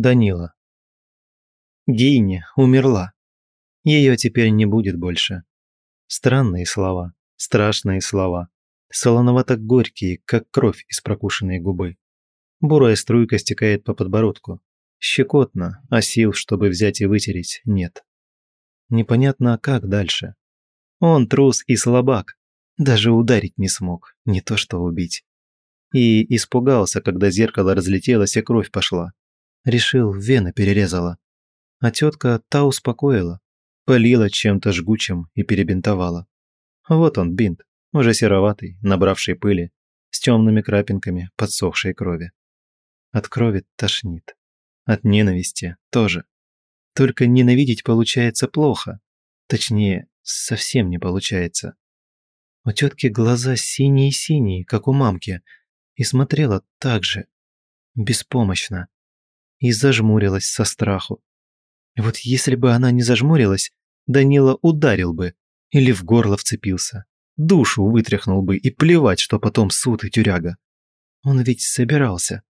Данила. Гейни умерла. Ее теперь не будет больше. Странные слова, страшные слова. Солоновато-горькие, как кровь из прокушенной губы. Бурая струйка стекает по подбородку. Щекотно, а сил, чтобы взять и вытереть, нет. Непонятно, а как дальше. Он трус и слабак. Даже ударить не смог, не то что убить. И испугался, когда зеркало разлетелось и кровь пошла. Решил, вены перерезала. А тетка та успокоила. Полила чем-то жгучим и перебинтовала. Вот он, бинт, уже сероватый, набравший пыли, с темными крапинками подсохшей крови. От крови тошнит. От ненависти тоже. Только ненавидеть получается плохо. Точнее, совсем не получается. У тетки глаза синие-синие, как у мамки, и смотрела так же. Беспомощно, и зажмурилась со страху. Вот если бы она не зажмурилась, Данила ударил бы или в горло вцепился, душу вытряхнул бы и плевать, что потом суд и тюряга. Он ведь собирался.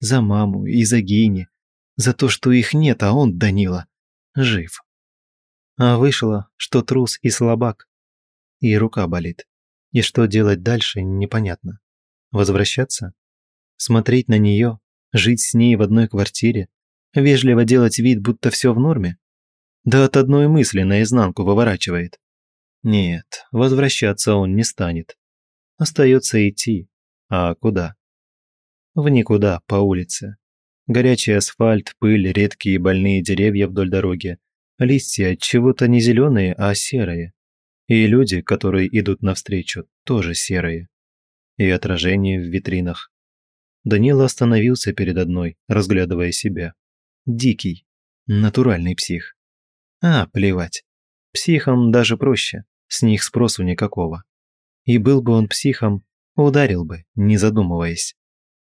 За маму и за Гейни. За то, что их нет, а он, Данила, жив. А вышло, что трус и слабак. И рука болит. И что делать дальше, непонятно. Возвращаться? Смотреть на нее, жить с ней в одной квартире, вежливо делать вид, будто все в норме. Да от одной мысли наизнанку выворачивает. Нет, возвращаться он не станет. Остается идти. А куда? В никуда, по улице. Горячий асфальт, пыль, редкие больные деревья вдоль дороги. Листья чего-то не зеленые, а серые. И люди, которые идут навстречу, тоже серые. И отражение в витринах. Данила остановился перед одной, разглядывая себя. Дикий, натуральный псих. А, плевать. Психам даже проще, с них спросу никакого. И был бы он психом, ударил бы, не задумываясь.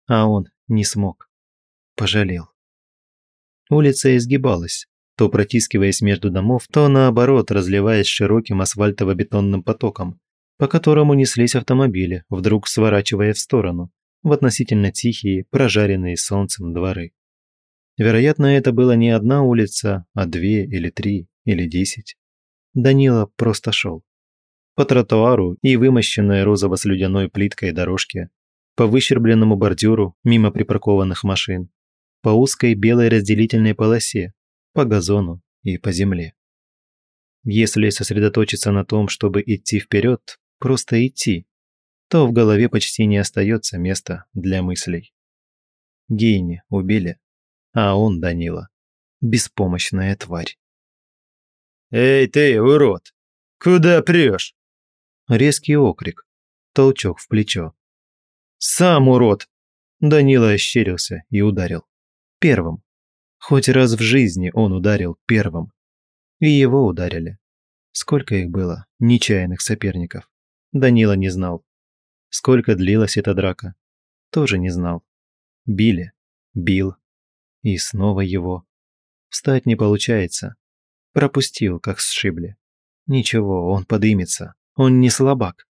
А он не смог. Пожалел. Улица изгибалась, то протискиваясь между домов, то наоборот, разливаясь широким асфальтово-бетонным потоком, по которому неслись автомобили, вдруг сворачивая в сторону, в относительно тихие, прожаренные солнцем дворы. Вероятно, это была не одна улица, а две или три или десять. Данила просто шел. По тротуару и вымощенной розово-слюдяной плиткой дорожке, по выщербленному бордюру мимо припаркованных машин, по узкой белой разделительной полосе, по газону и по земле. Если сосредоточиться на том, чтобы идти вперед, просто идти, то в голове почти не остается места для мыслей. Гейни убили, а он, Данила, беспомощная тварь. «Эй ты, урод! Куда прешь?» Резкий окрик, толчок в плечо. «Сам урод!» Данила ощерился и ударил. Первым. Хоть раз в жизни он ударил первым. И его ударили. Сколько их было, нечаянных соперников. Данила не знал. Сколько длилась эта драка, тоже не знал. Били, бил, и снова его. Встать не получается. Пропустил, как сшибли. Ничего, он подымется. Он не слабак.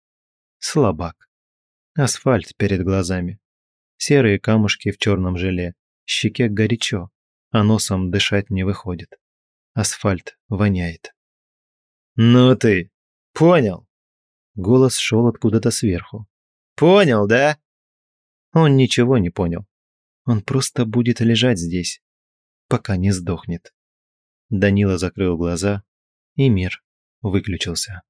Слабак. Асфальт перед глазами. Серые камушки в черном желе. Щеке горячо, а носом дышать не выходит. Асфальт воняет. «Ну ты! Понял!» Голос шел откуда-то сверху. Понял, да?» Он ничего не понял. Он просто будет лежать здесь, пока не сдохнет. Данила закрыл глаза, и мир выключился.